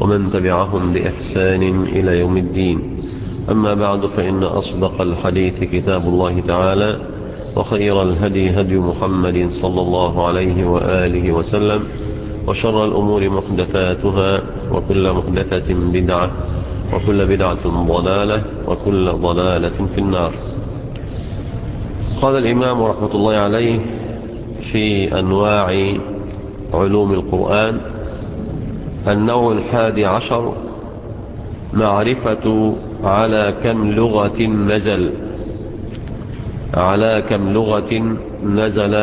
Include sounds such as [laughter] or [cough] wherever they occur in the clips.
ومن تبعهم بإحسان إلى يوم الدين. أما بعد فإن أصدق الحديث كتاب الله تعالى وخير الهدي هدي محمد صلى الله عليه وآله وسلم وشر الأمور محدثاتها وكل محدثة بدعة وكل بدعة ضلالة وكل ضلالة في النار. قال الإمام رحمة الله عليه في أنواع علوم القرآن النوع الحادي عشر معرفة على كم لغة نزل. على كم لغة نزل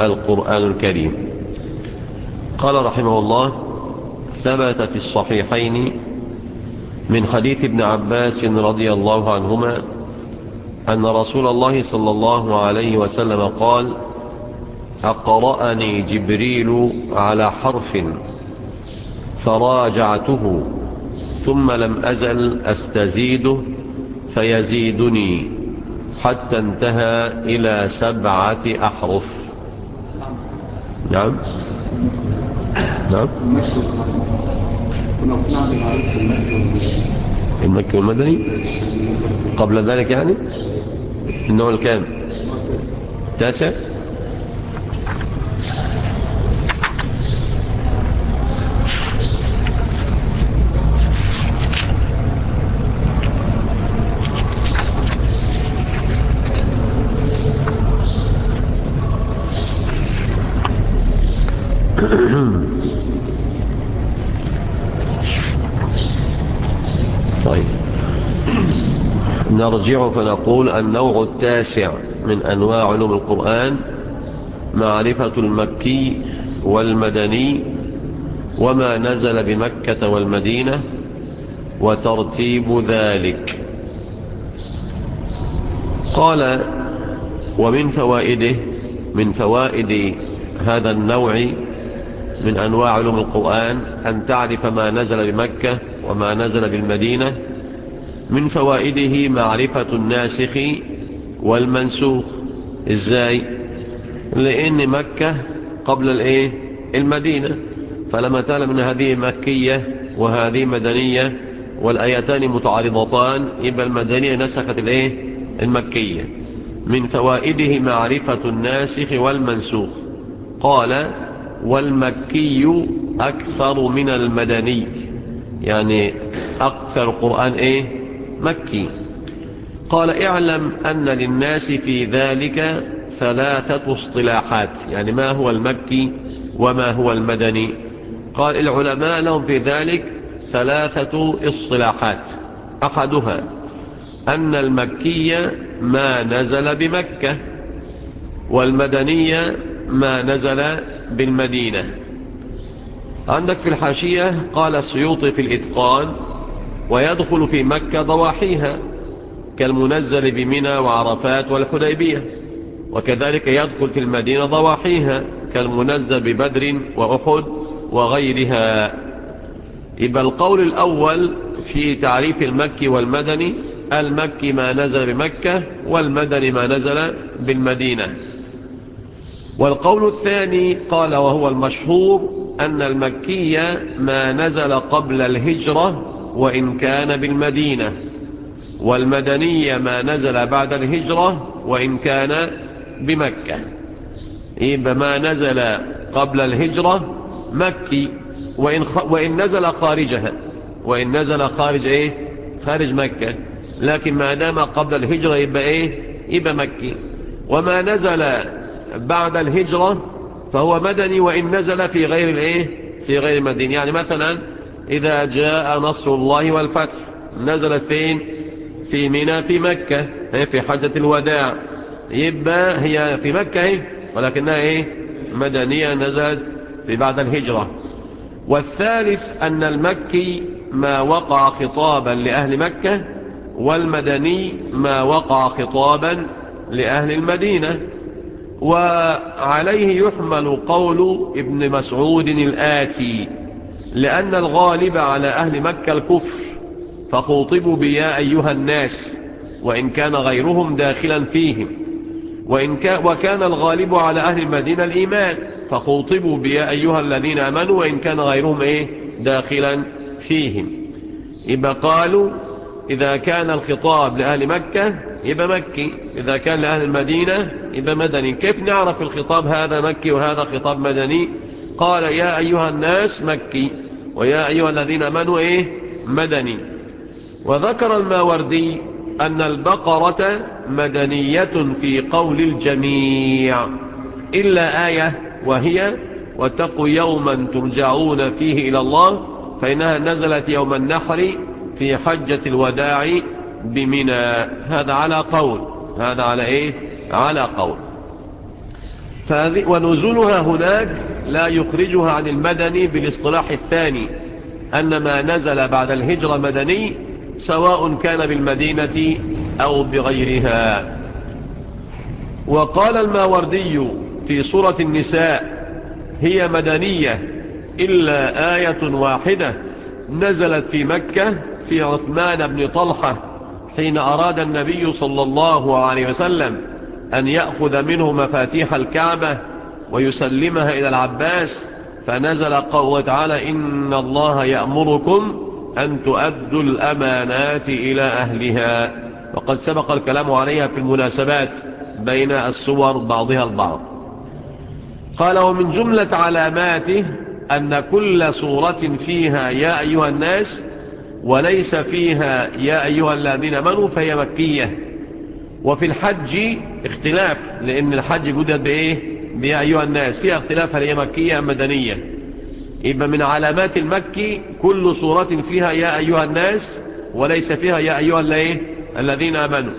القرآن الكريم. قال رحمه الله ثبت في الصحيحين من حديث ابن عباس رضي الله عنهما أن رسول الله صلى الله عليه وسلم قال أقرأني جبريل على حرف. فراجعته ثم لم أزل أستزيده فيزيدني حتى انتهى إلى سبعة أحرف. نعم. نعم. المكي والمدني. قبل ذلك يعني؟ النوع الكام؟ تاسع [coughs] طيب. نرجع فنقول النوع التاسع من أنواع علوم القرآن معرفة المكي والمدني وما نزل بمكة والمدينة وترتيب ذلك. قال ومن فوائده من فوائد هذا النوع من أنواع علوم القرآن أن تعرف ما نزل بمكة وما نزل بالمدينة من فوائده معرفة الناسخ والمنسوخ. إزاي؟ لأن مكة قبل الإيه؟ المدينة. فلما تعلم أن هذه مكية وهذه مدنية والآيتان متعارضتان يبقى المدنية نسخت الإيه؟ المكية. من فوائده معرفة الناسخ والمنسوخ. قال والمكي أكثر من المدني. يعني أكثر القرآن إيه؟ مكي. قال اعلم أن للناس في ذلك ثلاثة اصطلاحات. يعني ما هو المكي وما هو المدني. قال العلماء لهم في ذلك ثلاثة اصطلاحات. أحدها أن المكي ما نزل بمكة والمدنية ما نزل بالمدينة. عندك في الحاشية قال السيوطي في الإتقان ويدخل في مكة ضواحيها كالمنزل بمنى وعرفات والحديبية وكذلك يدخل في المدينة ضواحيها كالمنزل ببدر وأحد وغيرها. يبقى القول الأول في تعريف المكي والمدني المكي ما نزل بمكة والمدني ما نزل بالمدينة. والقول الثاني قال وهو المشهور أن المكي ما نزل قبل الهجرة وإن كان بالمدينة والمدني ما نزل بعد الهجرة وإن كان بمكة. يبقى ما نزل قبل الهجرة مكي وإن, خ... وإن نزل خارجها. وإن نزل خارج إيه؟ خارج مكة. لكن ما دام قبل الهجرة يبقى إيه؟ يبقى مكي. وما نزل بعد الهجرة فهو مدني وإن نزل في غير الإيه؟ في غير المدينة. يعني مثلا إذا جاء نصر الله والفتح نزلت فين؟ في منى في مكة هي في حجة الوداع. يبقى هي في مكة هي ولكنها إيه؟ مدنية نزلت في بعد الهجرة. والثالث أن المكي ما وقع خطابا لأهل مكة والمدني ما وقع خطابا لأهل المدينة. وعليه يحمل قول ابن مسعود الآتي لأن الغالب على أهل مكة الكفر فخوطبوا بيا أيها الناس وإن كان غيرهم داخلا فيهم وإن كان وكان الغالب على أهل المدينة الإيمان فخوطبوا بيا أيها الذين أمنوا وإن كان غيرهم إيه؟ داخلا فيهم. يبقى قالوا إذا كان الخطاب لأهل مكة يبقى مكي. إذا كان لأهل المدينة يبقى مدني. كيف نعرف الخطاب هذا مكي وهذا خطاب مدني؟ قال يا أيها الناس مكي. ويا أيها الذين أمنوا إيه؟ مدني. وذكر الماوردي أن البقرة مدنية في قول الجميع إلا آية وهي واتقوا يوما ترجعون فيه إلى الله فإنها نزلت يوم النحر في حجة الوداع بمنى. هذا على قول. هذا على إيه؟ على قول. ونزولها هناك لا يخرجها عن المدني بالاصطلاح الثاني أن ما نزل بعد الهجرة مدني سواء كان بالمدينة أو بغيرها. وقال الماوردي في سورة النساء هي مدنية إلا آية واحدة نزلت في مكة في عثمان بن طلحة حين أراد النبي صلى الله عليه وسلم أن يأخذ منه مفاتيح الكعبة ويسلمها إلى العباس فنزل قوله تعالى إن الله يأمركم أن تؤدوا الأمانات إلى أهلها. وقد سبق الكلام عليها في المناسبات بين السور بعضها البعض. قال ومن جملة علاماته أن كل صورة فيها يا أيها الناس وليس فيها يا أيها الذين منوا فهي مكية. وفي الحج اختلاف لأن الحج جدد بإيه؟ بيا أيها الناس. فيها اختلاف هل هي مكية أم مدنية. يبقى من علامات المكي كل صورة فيها يا أيها الناس وليس فيها يا أيها الذين أمنوا.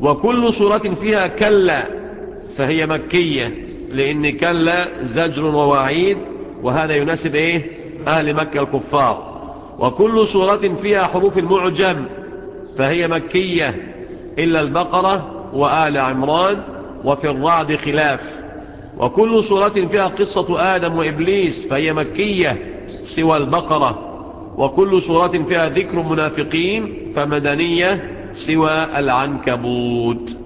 وكل صورة فيها كلا فهي مكية لأن كلا زجر ووعيد وهذا يناسب إيه؟ أهل مكة الكفار. وكل صورة فيها حروف المعجم فهي مكية إلا البقرة وآل عمران وفي الرعد خلاف. وكل صورة فيها قصة آدم وإبليس فهي مكية سوى البقرة. وكل صورة فيها ذكر منافقين فمدنية سوى العنكبوت.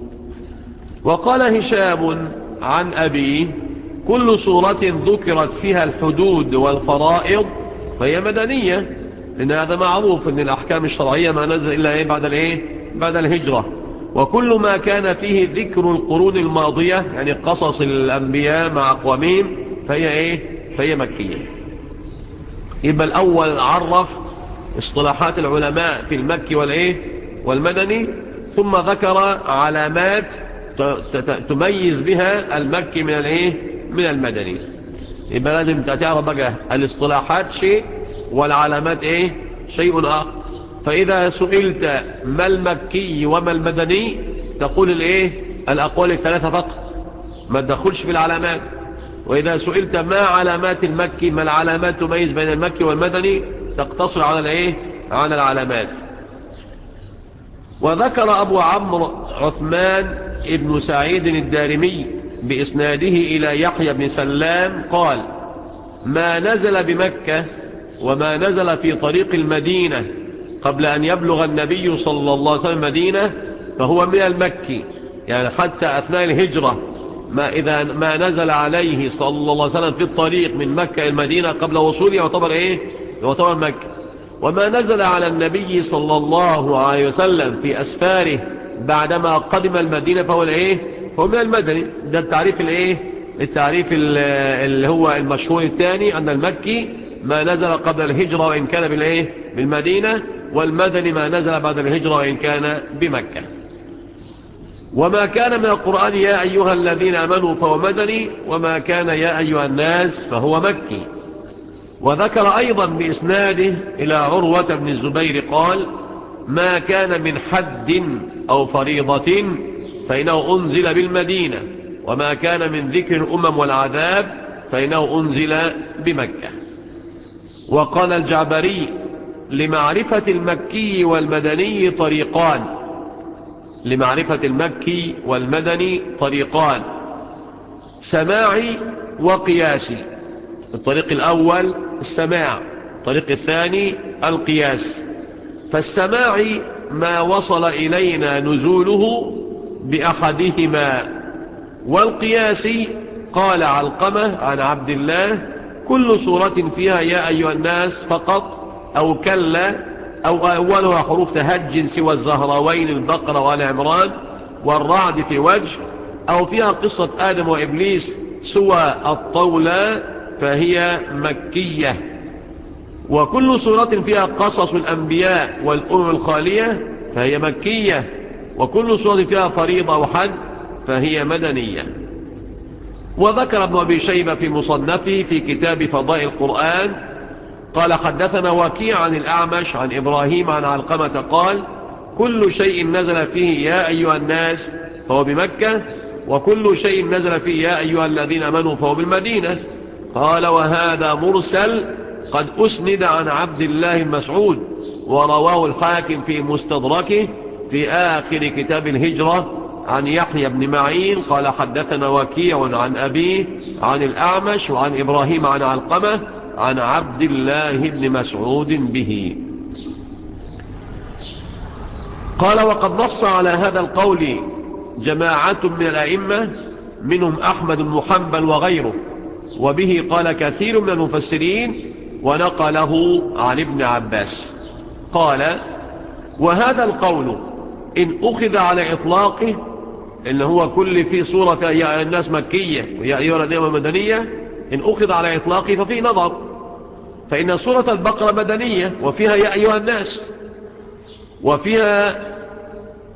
وقال هشام عن أبي كل صورة ذكرت فيها الحدود والفرائض فهي مدنية. لأن هذا معروف أن الأحكام الشرعية ما نزل إلا إيه؟ بعد الإيه؟ بعد الهجرة. وكل ما كان فيه ذكر القرون الماضية يعني قصص الأنبياء مع أقوامهم فهي إيه؟ فهي مكية. يبقى الأول عرف اصطلاحات العلماء في المكي والإيه؟ والمدني ثم ذكر علامات تميز بها المكي من الإيه؟ من المدني. يبقى لازم تعرف بقى. الاصطلاحات شيء والعلامات إيه؟ شيء آخر. فإذا سئلت ما المكي وما المدني تقول الإيه؟ الأقوال الثلاثة فقط. ما تدخلش في العلامات. وإذا سئلت ما علامات المكي ما العلامات تميز بين المكي والمدني تقتصر على الإيه؟ على العلامات. وذكر أبو عمرو عثمان ابن سعيد الدارمي بإسناده إلى يحيى بن سلام قال ما نزل بمكة وما نزل في طريق المدينة قبل أن يبلغ النبي صلى الله عليه وسلم مدينة فهو من المكي. يعني حتى أثناء الهجرة ما إذا ما نزل عليه صلى الله عليه وسلم في الطريق من مكة إلى المدينة قبل وصوله يعتبر إيه؟ يعتبر مكة. وما نزل على النبي صلى الله عليه وسلم في أسفاره بعدما قدم المدينة فهو الإيه هو من المدني. ده التعريف الإيه؟ التعريف اللي هو المشهور الثاني أن المكي ما نزل قبل الهجرة وإن كان بالإيه؟ بالمدينة والمدني ما نزل بعد الهجرة وإن كان بمكة. وما كان من القرآن يا أيها الذين أمنوا فهو مدني وما كان يا أيها الناس فهو مكي. وذكر أيضا بإسناده إلى عروة بن الزبير قال ما كان من حد أو فريضة فإنه أنزل بالمدينة وما كان من ذكر الأمم والعذاب فإنه أنزل بمكة. وقال الجعبري لمعرفة المكي والمدني طريقان. لمعرفة المكي والمدني طريقان. سماعي وقياسي. الطريق الأول السماع الطريق الثاني القياس. فالسماعي ما وصل إلينا نزوله بأحدهما والقياس قال علقمة عن عبد الله كل صورة فيها يا أيها الناس فقط أو كلا أو أولها حروف تهج سوى الزهراوين البقرة والعمران والرعد في وجه أو فيها قصة آدم وإبليس سوى الطولة فهي مكية. وكل سورة فيها قصص الأنبياء والأمم الخالية فهي مكية. وكل سورة فيها فريضة وحد فهي مدنية. وذكر ابن أبي شيبة في مصنفه في كتاب فضاء القرآن قال حدثنا وكيع عن الأعمش عن إبراهيم عن علقمة قال كل شيء نزل فيه يا أيها الناس فهو بمكة وكل شيء نزل فيه يا أيها الذين أمنوا فهو بالمدينة. قال وهذا مرسل قد أسند عن عبد الله المسعود ورواه الحاكم في مستدركه في آخر كتاب الهجرة. عن يحيى بن معين قال حدثنا وكيع عن أبيه عن الأعمش وعن إبراهيم عن علقمة عن عبد الله بن مسعود به. قال وقد نص على هذا القول جماعة من الأئمة منهم أحمد بن حنبل وغيره وبه قال كثير من المفسرين ونقله عن ابن عباس. قال وهذا القول إن أخذ على إطلاقه إن هو كل في صورة يا الناس مكية ويا أيها الذين مدنية إن أخذ على إطلاقه ففي نظر. فإن سورة البقرة مدنية وفيها يا أيها الناس وفيها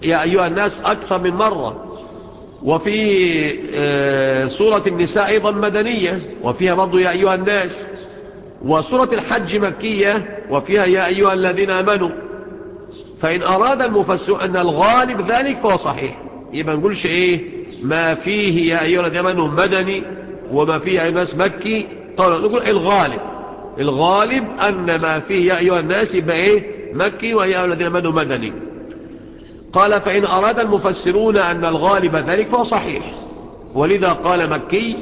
يا أيها الناس أكثر من مرة وفي سورة النساء أيضا مدنية وفيها برضو يا أيها الناس وسورة الحج مكية وفيها يا أيها الذين أمنوا. فإن أراد المفسر أن الغالب ذلك فهو صحيح. يبقى نقولش إيه؟ ما فيه يا أيها الذين أمنوا مدني وما فيه يا الناس مكي قالوا نقول الغالب. الغالب أن ما فيه يا أيها الناس يبقى إيه؟ مكي ويا أيها الذين أمنوا مدني. قال فإن أراد المفسرون أن الغالب ذلك فهو صحيح. ولذا قال مكي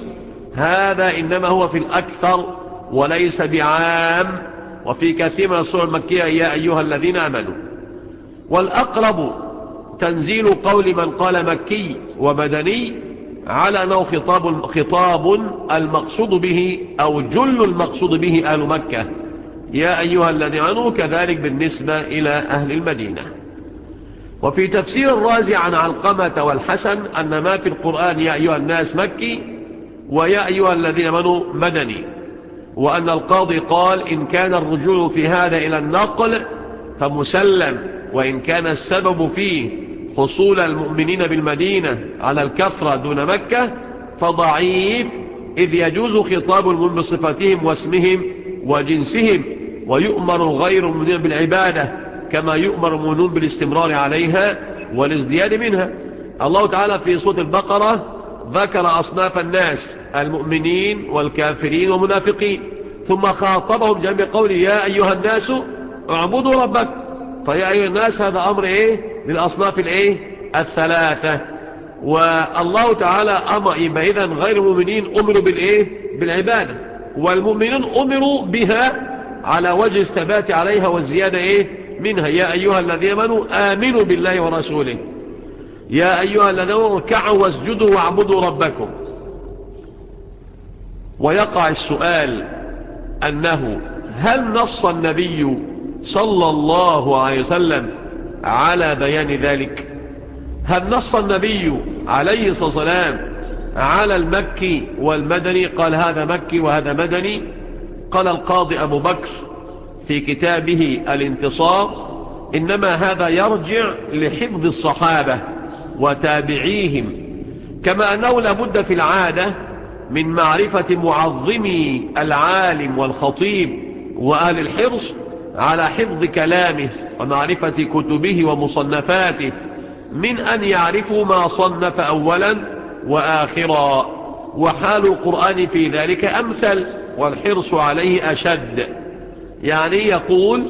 هذا إنما هو في الأكثر وليس بعام. وفي كثير من الصور المكية يا أيها الذين أمنوا. والأقرب تنزيل قول من قال مكي ومدني على أنه خطاب, خطاب المقصود به أو جل المقصود به أهل مكة. يا أيها الذين أمنوا كذلك بالنسبة إلى أهل المدينة. وفي تفسير الرازي عن علقمة والحسن أن ما في القرآن يا أيها الناس مكي ويا أيها الذين أمنوا مدني وأن القاضي قال إن كان الرجوع في هذا إلى النقل فمسلم وإن كان السبب فيه حصول المؤمنين بالمدينة على الكفرة دون مكة فضعيف إذ يجوز خطاب المؤمن بصفتهم واسمهم وجنسهم ويؤمر غير المؤمنين بالعبادة كما يؤمر المؤمنون بالاستمرار عليها والازدياد منها. الله تعالى في صوت البقرة ذكر أصناف الناس المؤمنين والكافرين والمنافقين ثم خاطبهم جميع قول يا أيها الناس اعبدوا ربك فيا أيها الناس هذا أمر إيه؟ للأصناف الإيه؟ الثلاثة. والله تعالى أمر إذا غير المؤمنين أمروا بالإيه؟ بالعبادة. والمؤمنون أمروا بها على وجه الثبات عليها والزيادة إيه؟ منها. يا أيها الذين آمنوا آمنوا بالله ورسوله. يا أيها الذين اركعوا واسجدوا واعبدوا ربكم. ويقع السؤال أنه هل نص النبي صلى الله عليه وسلم على بيان ذلك. هل نص النبي عليه الصلاة والسلام على المكي والمدني؟ قال هذا مكي وهذا مدني. قال القاضي أبو بكر في كتابه الانتصار إنما هذا يرجع لحفظ الصحابة وتابعيهم. كما أنه لابد في العادة من معرفة معظمي العالم والخطيب وآل الحرص على حفظ كلامه ومعرفة كتبه ومصنفاته من أن يعرفوا ما صنف أولا وآخرا. وحال القرآن في ذلك أمثل والحرص عليه أشد. يعني يقول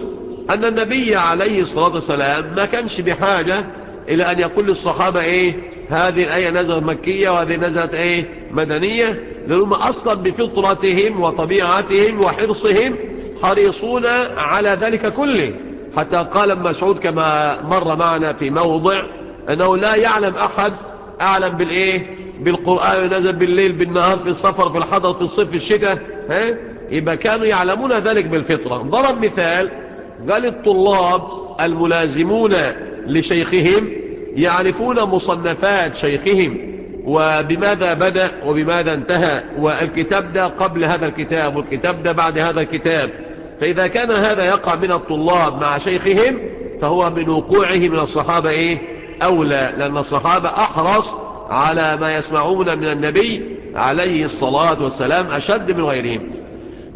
أن النبي عليه الصلاة والسلام ما كانش بحاجة إلى أن يقول للصحابة إيه هذه الآية نزلت مكية وهذه نزلت إيه مدنية لأنهم أصلا بفطرتهم وطبيعتهم وحرصهم حريصون على ذلك كله. حتى قال مسعود كما مر معنا في موضع أنه لا يعلم أحد أعلم بالإيه؟ بالقرآن نزل بالليل بالنهار في السفر في الحضر في الصيف في الشتاء ها؟ يبقى كانوا يعلمون ذلك بالفطرة. ضرب مثال قال الطلاب الملازمون لشيخهم يعرفون مصنفات شيخهم وبماذا بدأ وبماذا انتهى والكتاب ده قبل هذا الكتاب والكتاب ده بعد هذا الكتاب. فإذا كان هذا يقع من الطلاب مع شيخهم فهو من وقوعه من الصحابة إيه؟ أولى لأن الصحابة أحرص على ما يسمعون من النبي عليه الصلاة والسلام أشد من غيرهم.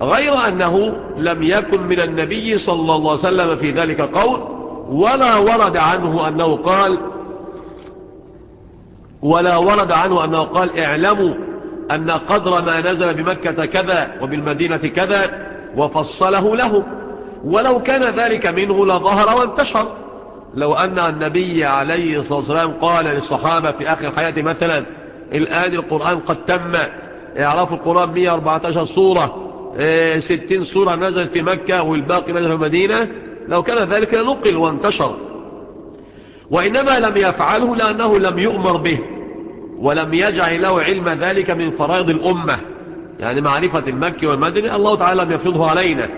غير أنه لم يكن من النبي صلى الله عليه وسلم في ذلك قول ولا ورد عنه أنه قال ولا ورد عنه أنه قال اعلموا أن قدر ما نزل بمكة كذا وبالمدينة كذا وفصله له. ولو كان ذلك منه لظهر وانتشر. لو أن النبي عليه الصلاة والسلام قال للصحابة في آخر حياته مثلا الآن القرآن قد تم. اعرفوا القرآن 114 صورة 60 صورة نزلت في مكة والباقي نزل في المدينة. لو كان ذلك لنقل وانتشر. وإنما لم يفعله لأنه لم يؤمر به. ولم يجعل له علم ذلك من فرائض الأمة. يعني معرفة المكي والمدني الله تعالى لم يفرضه علينا.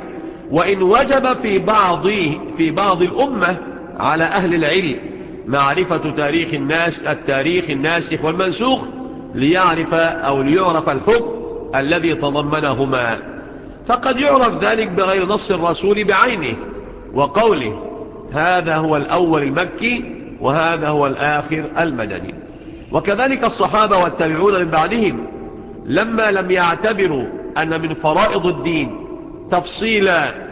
وإن وجب في بعض في بعض الأمة على أهل العلم معرفة تاريخ الناس التاريخ الناسخ والمنسوخ ليعرف أو ليعرف الحكم الذي تضمنهما. فقد يعرف ذلك بغير نص الرسول بعينه وقوله هذا هو الأول المكي وهذا هو الآخر المدني. وكذلك الصحابة والتابعون من بعدهم لما لم يعتبروا أن من فرائض الدين تفصيل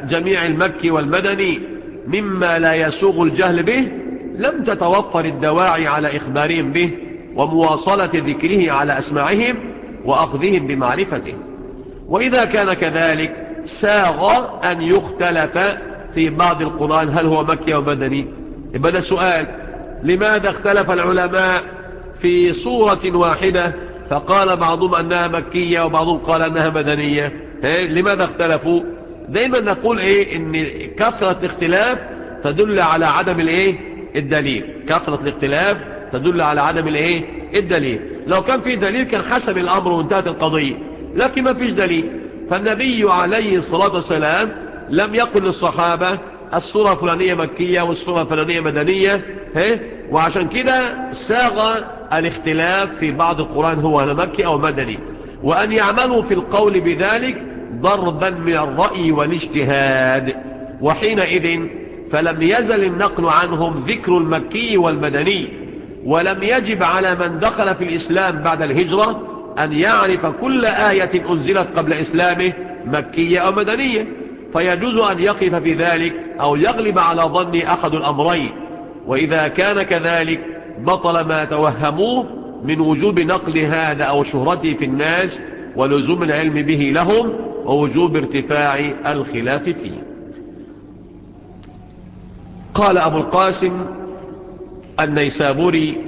جميع المكي والمدني مما لا يسوغ الجهل به لم تتوفر الدواعي على إخبارهم به ومواصلة ذكره على أسماعهم وأخذهم بمعرفته. وإذا كان كذلك ساغ أن يختلف في بعض القرآن هل هو مكي أو مدني؟ يبقى سؤال. لماذا اختلف العلماء في صورة واحدة فقال بعضهم أنها مكية وبعضهم قال أنها مدنية. لماذا اختلفوا؟ دايما نقول إيه إن كثرة الاختلاف تدل على عدم الإيه؟ الدليل. كثرة الاختلاف تدل على عدم الإيه؟ الدليل. لو كان في دليل كان حسب الأمر وانتهت القضية لكن ما فيش دليل. فالنبي عليه الصلاة والسلام لم يقل للصحابة الصورة الفلانية مكية والصورة الفلانية مدنية هي وعشان كده ساغ الاختلاف في بعض القرآن هو مكي أو مدني وأن يعملوا في القول بذلك ضربا من الرأي والاجتهاد. وحينئذ فلم يزل النقل عنهم ذكر المكي والمدني ولم يجب على من دخل في الإسلام بعد الهجرة أن يعرف كل آية أنزلت قبل إسلامه مكية أو مدنية. فيجوز أن يقف في ذلك أو يغلب على ظن أحد الأمرين. وإذا كان كذلك بطل ما توهموه من وجوب نقل هذا أو شهرته في الناس ولزوم العلم به لهم ووجوب ارتفاع الخلاف فيه. قال أبو القاسم النيسابوري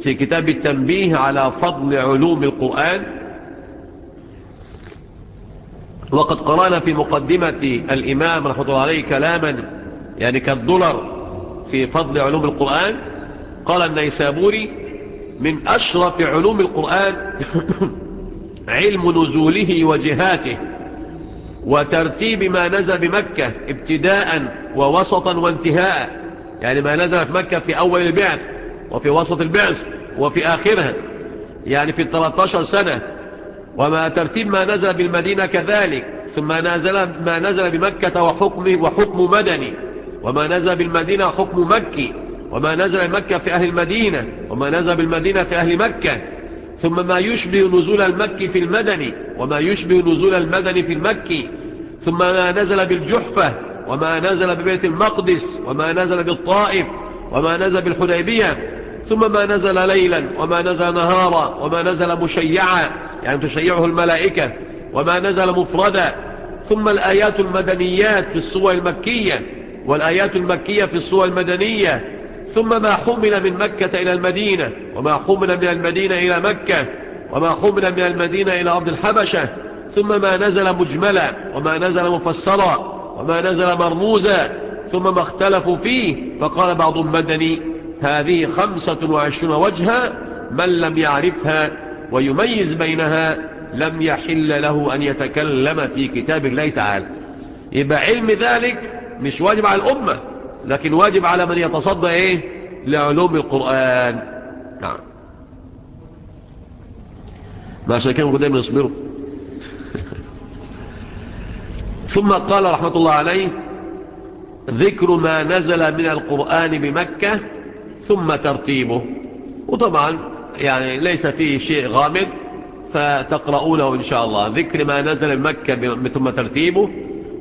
في كتاب التنبيه على فضل علوم القرآن وقد قرأنا في مقدمة الإمام رحمة الله عليه كلاما يعني كالدولار في فضل علوم القرآن قال النيسابوري من أشرف علوم القرآن علم نزوله وجهاته وترتيب ما نزل بمكة ابتداء ووسطا وانتهاء. يعني ما نزل في مكة في أول البعث وفي وسط البعث وفي آخرها. يعني في 13 سنة. وما ترتيب ما نزل بالمدينة كذلك. ثم نزل ما نزل بمكة وحكمه وحكم مدني. وما نزل بالمدينة حكم مكي. وما نزل بمكة في أهل المدينة وما نزل بالمدينة في أهل مكة. ثم ما يشبه نزول المكي في المدني وما يشبه نزول المدني في المكي. ثم ما نزل بالجحفة وما نزل ببيت المقدس وما نزل بالطائف وما نزل بالحديبية. ثم ما نزل ليلا وما نزل نهارا وما نزل مشيعا يعني تشيعه الملائكة. وما نزل مفردا. ثم الآيات المدنيات في الصور المكية والآيات المكية في الصور المدنية. ثم ما حمل من مكة إلى المدينة وما حمل من المدينة إلى مكة وما حمل من المدينة إلى أرض الحبشة ثم ما نزل مجملا وما نزل مفسرا وما نزل مرموزا ثم ما اختلفوا فيه فقال بعض مدني هذه خمسة وعشرون وجها من لم يعرفها ويميز بينها لم يحل له أن يتكلم في كتاب الله تعالى. يبقى علم ذلك مش واجب على الأمة. لكن واجب على من يتصدى إيه؟ لعلوم القرآن. نعم. ما عشان كانوا قدام يصبروا [laughs] ثم قال رحمة الله عليه ذكر ما نزل من القرآن بمكة ثم ترتيبه. وطبعا يعني ليس فيه شيء غامض فتقرؤونه إن شاء الله. ذكر ما نزل بمكة ثم ترتيبه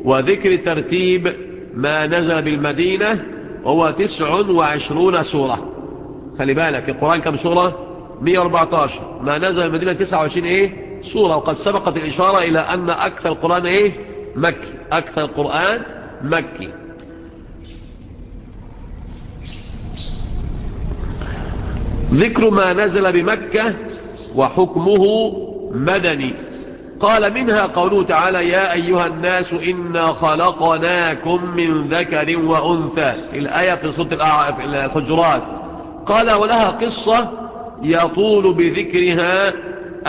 وذكر ترتيب ما نزل بالمدينة وهو تسع وعشرون سورة. خلي بالك القرآن كم سورة؟ 114 ما نزل المدينة 29 إيه؟ سورة. وقد سبقت الإشارة إلى أن أكثر القرآن إيه؟ مكي. أكثر القرآن مكي. ذكر ما نزل بمكة وحكمه مدني. قال منها قوله تعالى يا أيها الناس إنا خلقناكم من ذكر وأنثى. الآية في صوت الحجرات. قال ولها قصة يطول بذكرها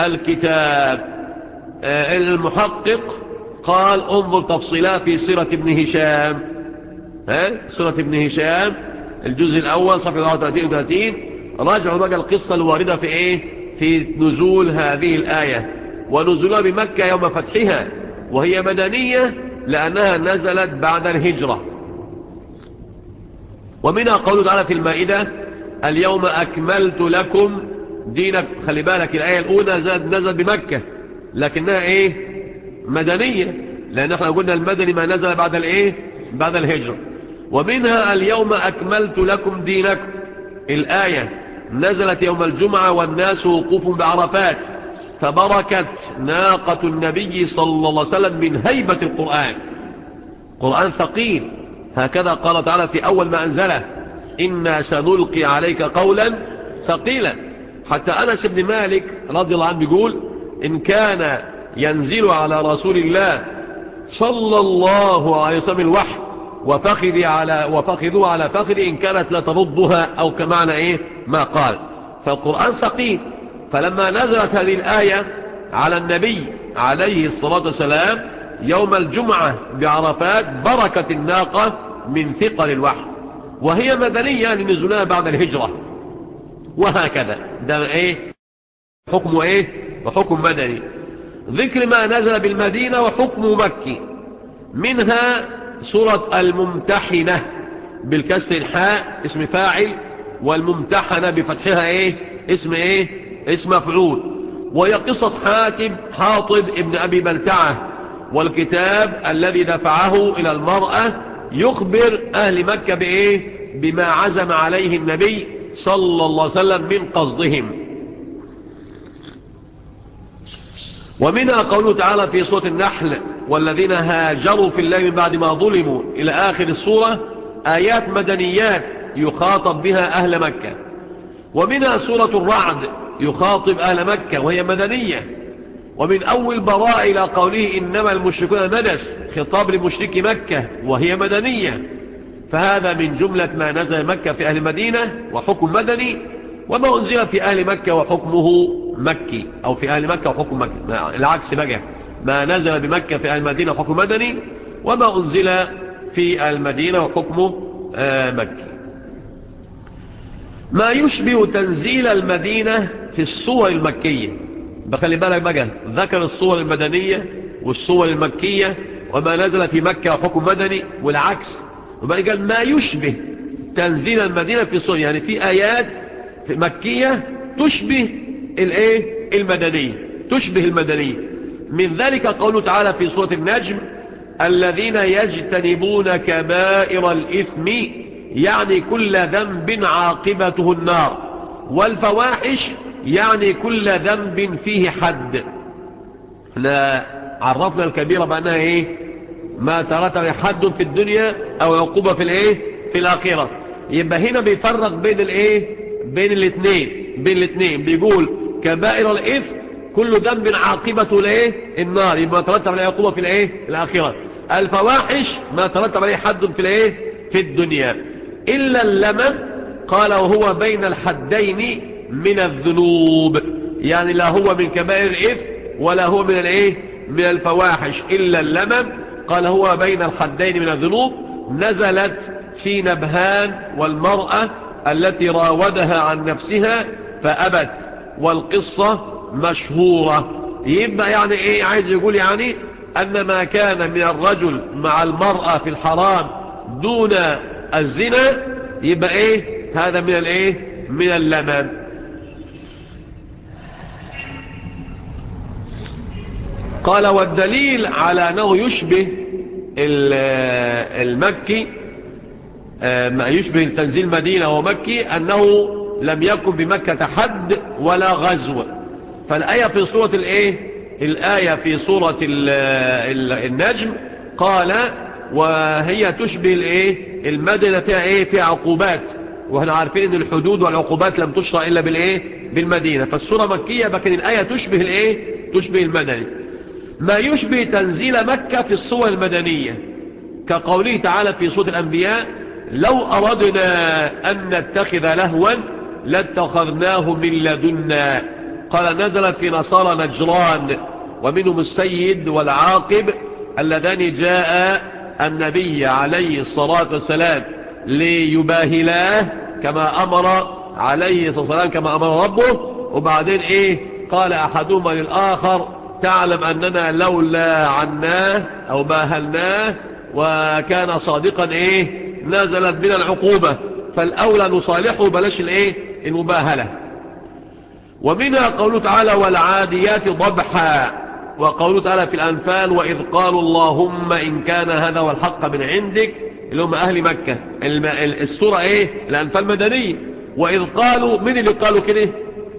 الكتاب. آه، المحقق قال انظر تفصيلها في سيرة ابن هشام. ها؟ سورة ابن هشام الجزء الأول صفحة 34 راجعوا بقى القصة الواردة في إيه؟ في نزول هذه الآية. ونزولها بمكة يوم فتحها وهي مدنية لأنها نزلت بعد الهجرة. ومنها قوله تعالى في المائدة اليوم أكملت لكم دينك. خلي بالك الآية الأولى نزلت نزل بمكة لكنها إيه؟ مدنية لأن إحنا قلنا المدني ما نزل بعد الإيه؟ بعد الهجرة. ومنها اليوم أكملت لكم دينكم الآية نزلت يوم الجمعة والناس وقوف بعرفات. فبركت ناقة النبي صلى الله عليه وسلم من هيبة القرآن. قرآن ثقيل. هكذا قال تعالى في أول ما أنزله. إنا سنلقي عليك قولا ثقيلا. حتى أنس بن مالك رضي الله عنه بيقول إن كان ينزل على رسول الله صلى الله عليه وسلم الوحي وفخذ على وفخذوا على فخذ إن كانت لتردها أو كمعنى إيه؟ ما قال. فالقرآن ثقيل. فلما نزلت هذه الآية على النبي عليه الصلاة والسلام يوم الجمعة بعرفات بركة الناقة من ثقل الوحي. وهي مدنية لنزلها بعد الهجرة. وهكذا. ده إيه؟ حكم إيه؟ وحكم مدني. ذكر ما نزل بالمدينة وحكم مكي. منها سورة الممتحنة بالكسر الحاء اسم فاعل والممتحنة بفتحها إيه؟ اسم إيه؟ اسم مفعول؟ وهي قصة حاتب حاطب ابن أبي بلتعة. والكتاب الذي دفعه إلى المرأة يخبر أهل مكة بإيه؟ بما عزم عليه النبي صلى الله عليه وسلم من قصدهم. ومنها قوله تعالى في صوت النحل والذين هاجروا في الله من بعد ما ظلموا. إلى آخر الصورة آيات مدنيات يخاطب بها أهل مكة. ومنها سورة الرعد يخاطب أهل مكة وهي مدنية. ومن أول براء إلى قوله إنما المشركون ندس خطاب لمشرك مكة وهي مدنية. فهذا من جملة ما نزل مكة في أهل المدينة وحكم مدني وما أنزل في أهل مكة وحكمه مكي أو في أهل مكة وحكم مكي. العكس بقى. ما نزل بمكة في أهل المدينة وحكم مدني وما أنزل في المدينة وحكمه آه، مكي. ما يشبه تنزيل المدينة في الصور المكية. بخلي بالك بقى ذكر الصور المدنية والصور المكية وما نزل في مكة وحكم مدني والعكس. وبقى قال ما يشبه تنزيل المدينة في صور يعني في آيات في مكية تشبه الإيه؟ المدنية تشبه المدنية. من ذلك قوله تعالى في سورة النجم الذين يجتنبون كبائر الإثم يعني كل ذنب عاقبته النار. والفواحش يعني كل ذنب فيه حد. إحنا عرفنا الكبيرة بأنها إيه؟ ما ترتب حد في الدنيا أو عقوبة في الإيه؟ في الآخرة. يبقى هنا بيفرق بين الإيه؟ بين الاثنين بين الاثنين. بيقول كبائر الإثم كل ذنب عاقبته الايه النار. يبقى ترتب عليه عقوبة في الإيه؟ الآخرة. الفواحش ما ترتب عليه حد في الإيه؟ في الدنيا. إلا اللمم قال وهو بين الحدين من الذنوب. يعني لا هو من كبائر الإثم ولا هو من الإيه؟ من الفواحش. إلا اللمم. قال هو بين الحدين من الذنوب. نزلت في نبهان والمرأة التي راودها عن نفسها فأبت. والقصة مشهورة. يبقى يعني إيه؟ عايز يقول يعني أن ما كان من الرجل مع المرأة في الحرام دون الزنا يبقى إيه؟ هذا من الإيه؟ من اللمم. قال والدليل على أنه يشبه المكي ما يشبه تنزيل مدينة ومكي أنه لم يكن بمكة حد ولا غزو. فالآية في سورة الإيه؟ الآية في سورة النجم قال وهي تشبه الإيه؟ المدينة فيها إيه؟ فيها عقوبات. وهنا عارفين أن الحدود والعقوبات لم تشرع إلا بالإيه؟ بالمدينة. فالسورة مكية لكن الآية تشبه الإيه؟ تشبه المدني. ما يشبه تنزيل مكة في الصور المدنية كقوله تعالى في سورة الأنبياء لو أردنا أن نتخذ لهوا لاتخذناه من لدنا قال نزل في نصارى نجران ومنهم السيد والعاقب اللذان جاء النبي عليه الصلاة والسلام ليباهلاه كما أمر عليه الصلاة والسلام كما أمر ربه. وبعدين إيه؟ قال أحدهما للآخر تعلم أننا لولا عناه أو باهلناه وكان صادقا إيه؟ نزلت بنا العقوبة. فالأولى نصالحه بلاش الإيه؟ المباهلة. ومنها قوله تعالى والعاديات ضبحا. وقوله تعالى في الأنفال وإذ قالوا اللهم إن كان هذا والحق من عندك اللي هم أهل مكة. السورة إيه؟ الأنفال مدنية وإذ قالوا من اللي قالوا كده؟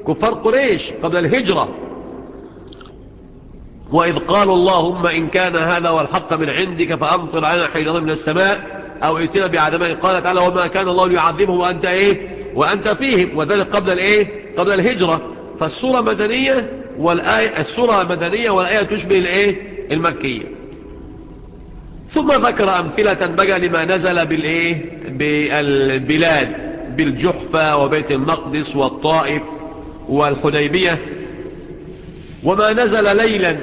كفار قريش قبل الهجرة. وإذ قالوا اللهم إن كان هذا والحق من عندك فأمطر علينا حيضا من السماء أو ائتنا بعدمان قال تعالى وما كان الله ليعذبهم وأنت إيه؟ وأنت فيهم. وذلك قبل الإيه؟ قبل الهجرة. فالسورة مدنية والآية السورة مدنية والآية تشبه الإيه؟ المكية. ثم ذكر أمثلة بقى لما نزل بالإيه؟ بالبلاد بالجحفة وبيت المقدس والطائف والحديبية. وما نزل ليلا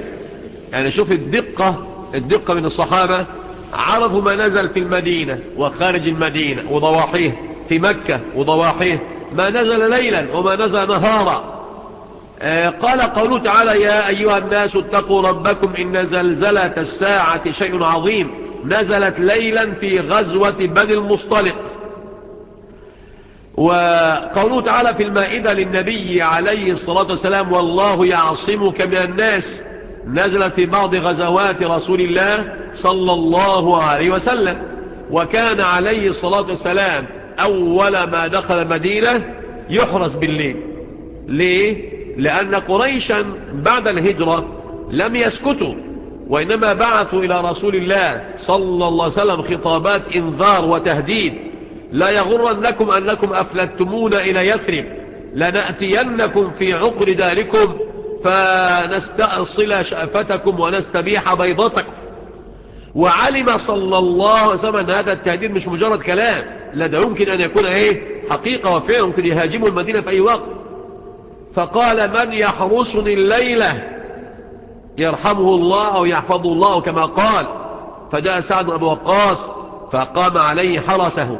يعني شوف الدقة الدقة من الصحابة عرفوا ما نزل في المدينة وخارج المدينة وضواحيه في مكة وضواحيه ما نزل ليلا وما نزل نهارا. آه قال قوله تعالى يا أيها الناس اتقوا ربكم إن زلزلة الساعة شيء عظيم نزلت ليلا في غزوة بني المصطلق. وقوله تعالى في المائدة للنبي عليه الصلاة والسلام والله يعصمك من الناس نزلت في بعض غزوات رسول الله صلى الله عليه وسلم وكان عليه الصلاة والسلام أول ما دخل المدينة يحرس بالليل ليه؟ لأن قريشا بعد الهجرة لم يسكتوا وإنما بعثوا إلى رسول الله صلى الله عليه وسلم خطابات إنذار وتهديد لا يغرنكم أنكم أفلتمون إلى يثرب لنأتينكم في عقر داركم فنستأصل شأفتكم ونستبيح بيضتكم. وعلم صلى الله عليه وسلم أن هذا التهديد مش مجرد كلام. لا ده يمكن أن يكون إيه؟ حقيقة وفعلا يمكن يهاجموا المدينة في أي وقت. فقال من يحرسني الليلة يرحمه الله أو يحفظه الله كما قال. فجاء سعد أبو وقاص فقام عليه حرسه.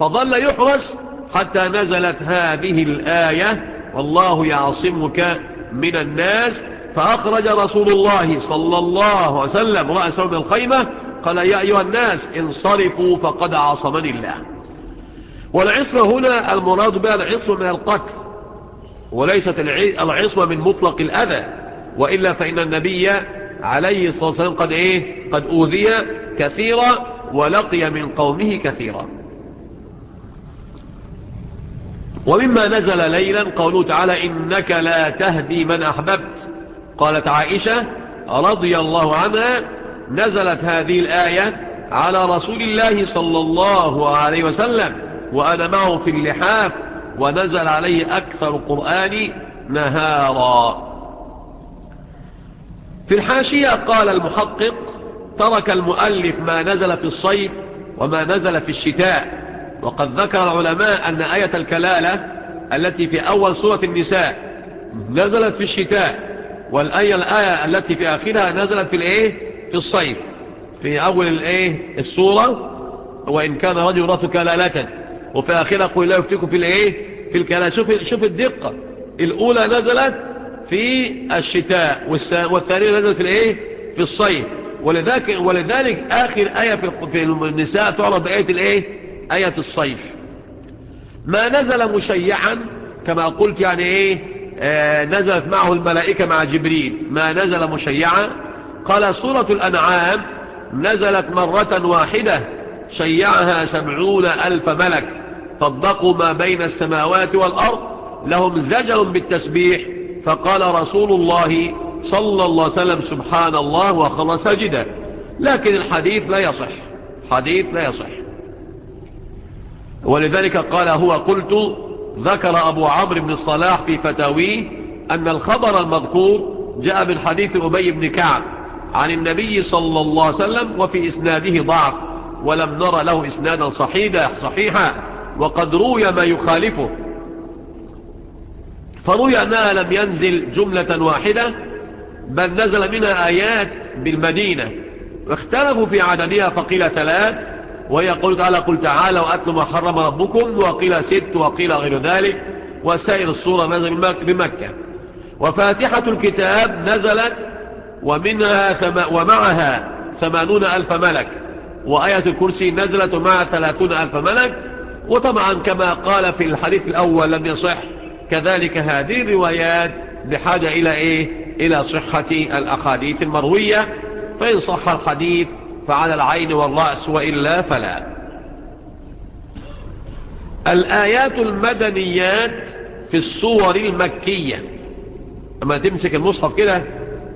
فظل يحرس حتى نزلت هذه الآية. والله يعصمك من الناس فأخرج رسول الله صلى الله عليه وسلم رأسه من الخيمة قال يا أيها الناس انصرفوا فقد عصمني الله. والعصمة هنا المراد بها العصمة من القتل وليست العصمة من مطلق الأذى وإلا فإن النبي عليه الصلاة والسلام قد إيه؟ قد أوذي كثيرا ولقي من قومه كثيرا. ومما نزل ليلا قوله تعالى إنك لا تهدي من أحببت. قالت عائشة رضي الله عنها نزلت هذه الآية على رسول الله صلى الله عليه وسلم وأنا معه في اللحاف ونزل عليه أكثر القرآن نهارا. في الحاشية قال المحقق ترك المؤلف ما نزل في الصيف وما نزل في الشتاء. وقد ذكر العلماء أن آية الكلالة التي في أول سورة النساء نزلت في الشتاء والآية الآية التي في آخرها نزلت في الإيه؟ في الصيف. في أول الإيه؟ السورة وإن كان رجل رأت كلالة. وفي آخرها قل لا يفتكم في الإيه؟ في الكلالة. شوف, شوف الدقة. الأولى نزلت في الشتاء والثانية نزلت في الإيه؟ في الصيف. ولذلك, ولذلك آخر آية في النساء تعرض بآية الإيه؟ آية الصيف. ما نزل مشيعا كما قلت يعني إيه آه نزلت معه الملائكة مع جبريل. ما نزل مشيعا. قال سورة الأنعام نزلت مرة واحدة شيعها سبعون ألف ملك. طبقوا ما بين السماوات والأرض لهم زجل بالتسبيح. فقال رسول الله صلى الله عليه وسلم سبحان الله وخر سجدا لكن الحديث لا يصح. حديث لا يصح. ولذلك قال هو قلت ذكر أبو عمرو بن الصلاح في فتاويه أن الخبر المذكور جاء من حديث أبي بن كعب عن النبي صلى الله عليه وسلم وفي إسناده ضعف ولم نرى له إسنادا صحيحا صحيحا وقد روي ما يخالفه. فروي أنها لم ينزل جملة واحدة بل نزل منها آيات بالمدينة. واختلفوا في عددها فقيل ثلاث وهي قول تعالى قل تعالى وأتل ما حرم ربكم وقيل ست وقيل غير ذلك وسائر الصورة نزل بمكة وفاتحة الكتاب نزلت ومنها ثم ومعها ثمانون ألف ملك. وآية الكرسي نزلت ومعها ثلاثون ألف ملك. وطبعا كما قال في الحديث الأول لم يصح كذلك هذه الروايات بحاجة إلى إيه؟ إلى صحة الأحاديث المروية. فإن صح الحديث فعلى العين والرأس وإلا فلا. الآيات المدنيات في الصور المكية. أما تمسك المصحف كده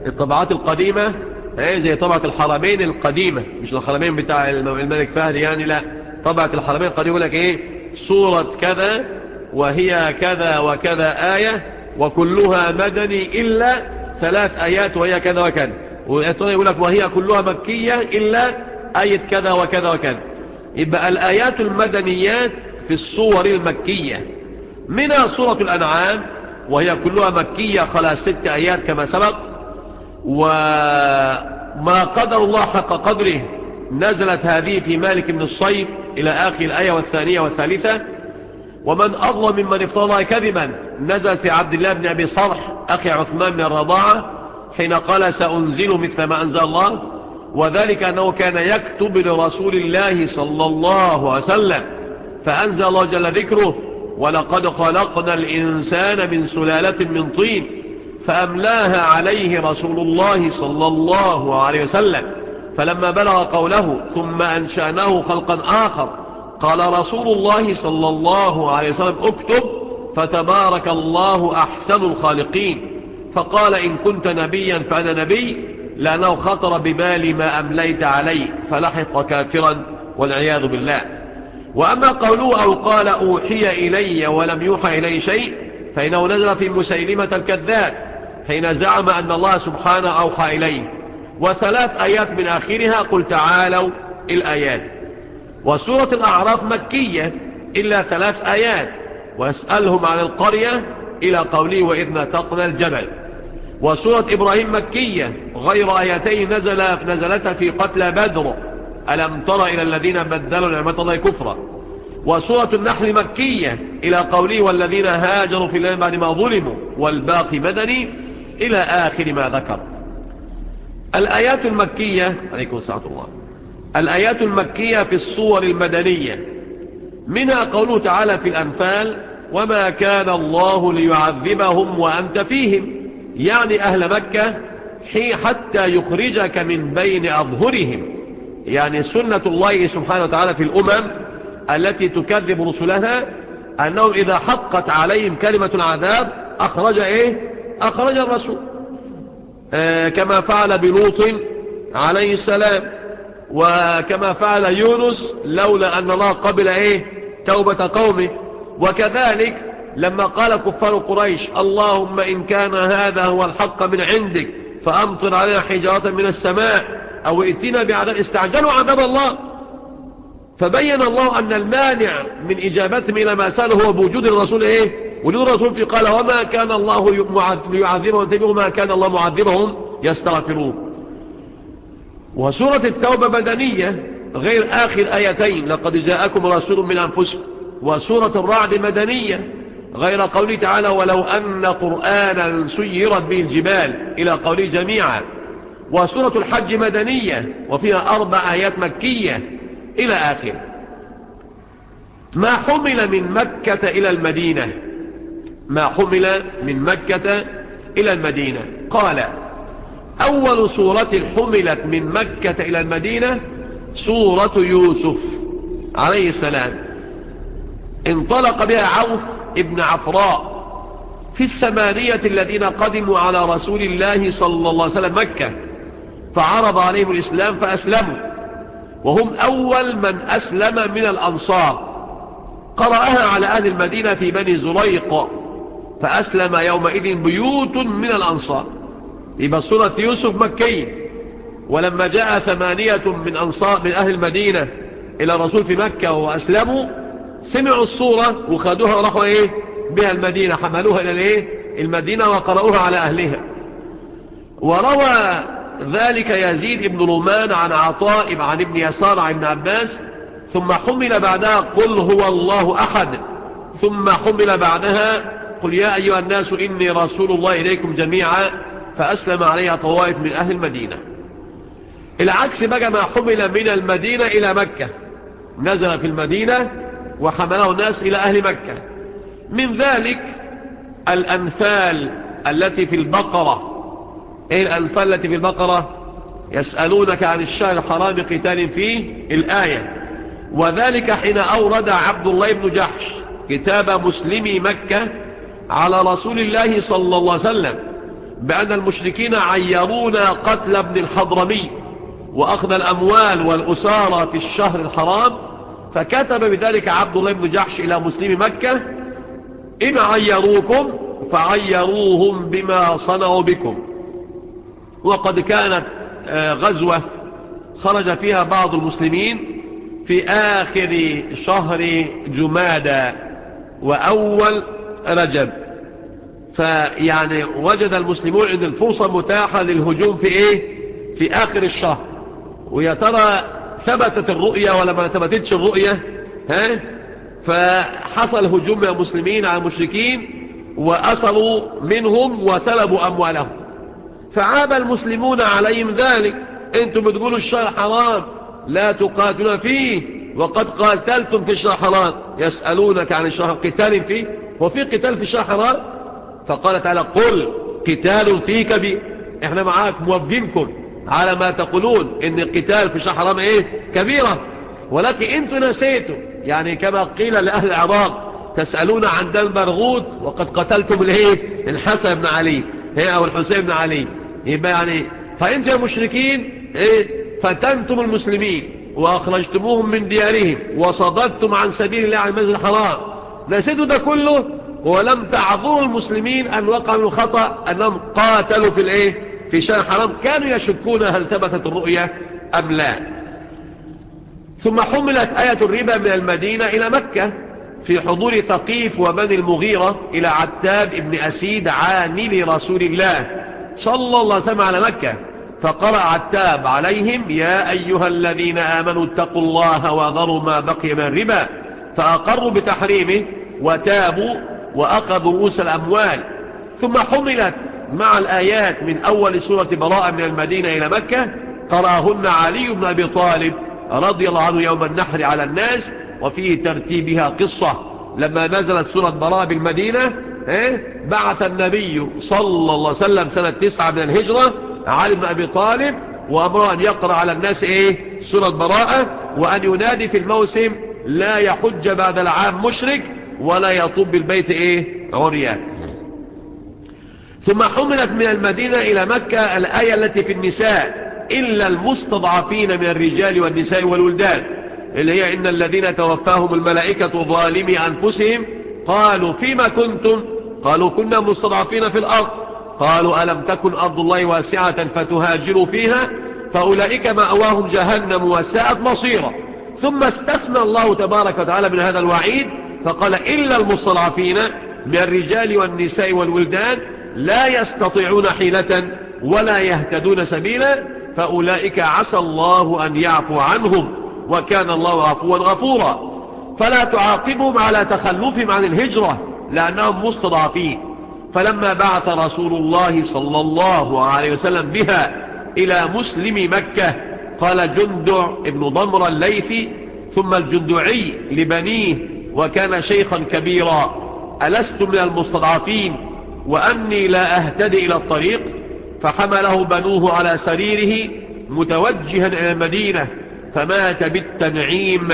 الطبعات القديمة هي زي طبعة الحرمين القديمة. مش الحرمين بتاع الملك فهد يعني لا. طبعة الحرمين القديمة يقول لك إيه؟ صورة كذا وهي كذا وكذا آية وكلها مدني إلا ثلاث آيات وهي كذا وكذا. ويقول لك وهي كلها مكية إلا آية كذا وكذا وكذا. يبقى الآيات المدنيات في الصور المكية. منها صورة الأنعام وهي كلها مكية خلاص ست آيات كما سبق. وما قدر الله حق قدره نزلت هذه في مالك بن الصيف إلى آخر الآية والثانية والثالثة. ومن أظلم ممن افترى كذبا نزل في عبد الله بن أبي صرح أخي عثمان بن الرضاعة. حين قال سأنزل مثل ما أنزل الله وذلك أنه كان يكتب لرسول الله صلى الله عليه وسلم فأنزل الله جل ذكره ولقد خلقنا الإنسان من سلالة من طين فأملاها عليه رسول الله صلى الله عليه وسلم فلما بلغ قوله ثم أنشأناه خلقا آخر قال رسول الله صلى الله عليه وسلم اكتب فتبارك الله أحسن الخالقين فقال إن كنت نبيا فأنا نبي لأنه خطر ببالي ما أمليت عليه فلحق كافرا والعياذ بالله. وأما قوله أو قال أوحي إلي ولم يوحى إلي شيء فإنه نزل في مسيلمة الكذاب حين زعم أن الله سبحانه أوحى إليه. وثلاث آيات من آخرها قل تعالوا الآيات. وسورة الأعراف مكية إلا ثلاث آيات. واسألهم عن القرية إلى قوله وإذ نتقنا الجبل. وسورة إبراهيم مكية غير آياتين نزل نزلتها في قتل بدر. ألم تر إلى الذين بدلوا نعمة الله كفرا؟ وسورة النحل مكية إلى قوله والذين هاجروا في الله بعد ما ظلموا والباقي مدني إلى آخر ما ذكر. الآيات المكية عليكم السلام الله. الآيات المكية في الصور المدنية. منها قوله تعالى في الأنفال وما كان الله ليعذبهم وأنت فيهم. يعني أهل مكة حتى يخرجك من بين أظهرهم. يعني سنة الله سبحانه وتعالى في الأمم التي تكذب رسلها أنه إذا حقت عليهم كلمة العذاب أخرج إيه؟ أخرج الرسول. آه كما فعل بلوط عليه السلام. وكما فعل يونس لولا أن الله قبل إيه؟ توبة قومه. وكذلك لما قال كفار قريش اللهم إن كان هذا هو الحق من عندك فأمطر علينا حجارة من السماء أو ائتنا بعذاب استعجلوا عذاب الله. فبين الله أن المانع من إجابتهم إلى ما سأله هو بوجود الرسول إيه؟ وجود الرسول في قال وما كان الله يعذبهم انتبهوا ما كان الله معذبهم يستغفرون. وسورة التوبة مدنية غير آخر آيتين لقد جاءكم رسول من أنفسكم. وسورة الرعد مدنية غير قوله تعالى ولو أن قرآنا سيرت به الجبال إلى قوله جميعا. وسورة الحج مدنية وفيها أربع آيات مكية إلى آخر. ما حمل من مكة إلى المدينة؟ ما حمل من مكة إلى المدينة. قال أول سورة حملت من مكة إلى المدينة سورة يوسف عليه السلام. انطلق بها عوف ابن عفراء في الثمانية الذين قدموا على رسول الله صلى الله عليه وسلم مكة فعرض عليهم الإسلام فأسلموا. وهم أول من أسلم من الأنصار. قرأها على أهل المدينة في بني زريق فأسلم يومئذ بيوت من الأنصار. يبقى سورة يوسف مكية ولما جاء ثمانية من أنصار من أهل المدينة إلى الرسول في مكة وأسلموا سمعوا الصورة وخدوها وراحوا إيه؟ بها المدينة. حملوها إلى الإيه؟ المدينة وقرأوها على أهلها. وروى ذلك يزيد بن رومان عن عطاء عن ابن يسار عن ابن عباس ثم حمل بعدها قل هو الله أحد. ثم حمل بعدها قل يا أيها الناس إني رسول الله إليكم جميعا فأسلم عليها طوائف من أهل المدينة. العكس بقى ما حمل من المدينة إلى مكة. نزل في المدينة وحمله الناس إلى أهل مكة. من ذلك الأنفال التي في البقرة. إيه الأنفال التي في البقرة؟ يسألونك عن الشهر الحرام قتال فيه الآية. وذلك حين أورد عبد الله بن جحش كتاب مسلمي مكة على رسول الله صلى الله عليه وسلم بأن المشركين عيرون قتل ابن الحضرمي وأخذ الأموال والأسارة في الشهر الحرام فكتب بذلك عبد الله بن جحش إلى مسلم مكة إن عيروكم فعيروهم بما صنعوا بكم. وقد كانت غزوة خرج فيها بعض المسلمين في آخر شهر جمادى وأول رجب. فيعني وجد المسلمون ان الفرصة متاحة للهجوم في إيه؟ في آخر الشهر. ويا ترى ثبتت الرؤية ولا ما ثبتتش الرؤية ها؟ فحصل هجوم من المسلمين على المشركين وأصلوا منهم وسلبوا أموالهم. فعاب المسلمون عليهم ذلك. أنتم بتقولوا الشهر حرام لا تقاتلون فيه. وقد قاتلتم في الشهر حرام. يسألونك عن الشهر قتال فيه وفي قتال في الشهر حرام؟ فقال تعالى قل قتال فيه كبير إحنا معاك موافقينكم. على ما تقولون إن القتال في الشهر حرام إيه؟ كبيرة. ولكن أنتوا نسيتوا. يعني كما قيل لأهل العراق تسألون عن دم برغوت وقد قتلتم الإيه؟ الحسن بن علي. هي أو الحسين بن علي. يبقى يعني فانتوا يا مشركين إيه؟ فتنتم المسلمين وأخرجتموهم من ديارهم وصددتم عن سبيل الله عن المسجد الحرام. نسيتوا ده كله؟ ولم تعذروا المسلمين أن وقعوا الخطأ أنهم قاتلوا في الإيه؟ في شهر حرام كانوا يشكون هل ثبتت الرؤية أم لا. ثم حملت آية الربا من المدينة إلى مكة في حضور ثقيف وبني المغيرة إلى عتاب ابن أسيد عامل رسول الله صلى الله عليه وسلم على مكة. فقرأ عتاب عليهم يا أيها الذين آمنوا اتقوا الله وذروا ما بقي من الربا. فأقروا بتحريمه وتابوا وأخذوا رؤوس الأموال. ثم حملت مع الآيات من أول سورة براءة من المدينة إلى مكة قرأهن علي بن أبي طالب رضي الله عنه يوم النحر على الناس وفي ترتيبها قصة. لما نزلت سورة براءة بالمدينة بعث النبي صلى الله عليه وسلم سنة تسعة من الهجرة علي بن أبي طالب وأمره أن يقرأ على الناس إيه؟ سورة براءة وأن ينادي في الموسم لا يحج بعد العام مشرك ولا يطوب بالبيت إيه؟ عريان. ثم حملت من المدينة إلى مكة الآية التي في النساء إلا المستضعفين من الرجال والنساء والولدان اللي هي إن الذين توفاهم الملائكة ظالمي أنفسهم قالوا فيما كنتم؟ قالوا كنا مستضعفين في الأرض. قالوا ألم تكن أرض الله واسعة فتهاجروا فيها؟ فأولئك مأواهم جهنم وساءت مصيرا. ثم استثنى الله تبارك وتعالى من هذا الوعيد فقال إلا المستضعفين من الرجال والنساء والولدان لا يستطيعون حيلة ولا يهتدون سبيلا فأولئك عسى الله أن يعفو عنهم وكان الله عفوا غفورا. فلا تعاقبهم على تخلفهم عن الهجرة لأنهم مستضعفين. فلما بعث رسول الله صلى الله عليه وسلم بها إلى مسلم مكة قال جندع ابن ضمر الليثي ثم الجندعي لبنيه وكان شيخا كبيرا. ألست من المستضعفين؟ وأني لا أهتدي إلى الطريق فحمله بنوه على سريره متوجها إلى المدينة فمات بالتنعيم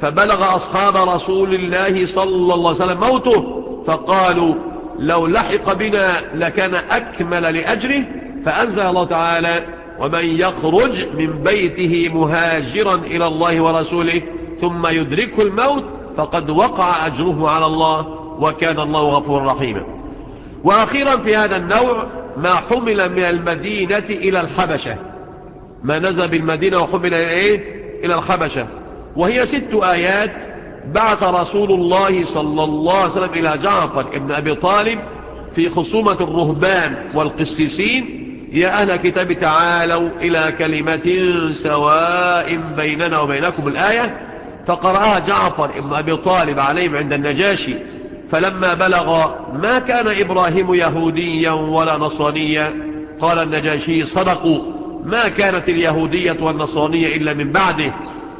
فبلغ أصحاب رسول الله صلى الله عليه وسلم موته فقالوا لو لحق بنا لكان أكمل لأجره فأنزل الله تعالى ومن يخرج من بيته مهاجرا إلى الله ورسوله ثم يدركه الموت فقد وقع أجره على الله وكان الله غفور رحيما. وأخيرا في هذا النوع ما حمل من المدينة إلى الحبشة. ما نزل بالمدينة وحمل إلى إيه؟ إلى الحبشة. وهي ست آيات بعث رسول الله صلى الله عليه وسلم إلى جعفر ابن أبي طالب في خصومة الرهبان والقسيسين. يا أهل كتاب تعالوا إلى كلمة سواء بيننا وبينكم الآية. فقرأها جعفر ابن أبي طالب عليهم عند النجاشي. فلما بلغ ما كان إبراهيم يهوديا ولا نصرانيا قال النجاشي صدقوا ما كانت اليهودية والنصرانية إلا من بعده.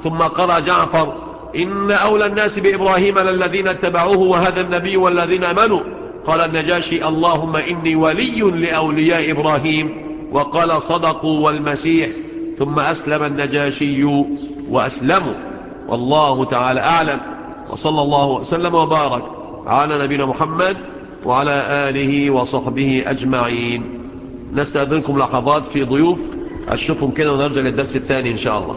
ثم قرأ جعفر إن أولى الناس بإبراهيم للذين اتبعوه وهذا النبي والذين أمنوا. قال النجاشي اللهم إني ولي لأولياء إبراهيم. وقال صدقوا والمسيح. ثم أسلم النجاشي وأسلموا. والله تعالى أعلم. وصلى الله وسلم وبارك. على نبينا محمد وعلى آله وصحبه أجمعين. نستأذنكم لحظات في ضيوف. أشوفهم كده ونرجع للدرس الثاني إن شاء الله.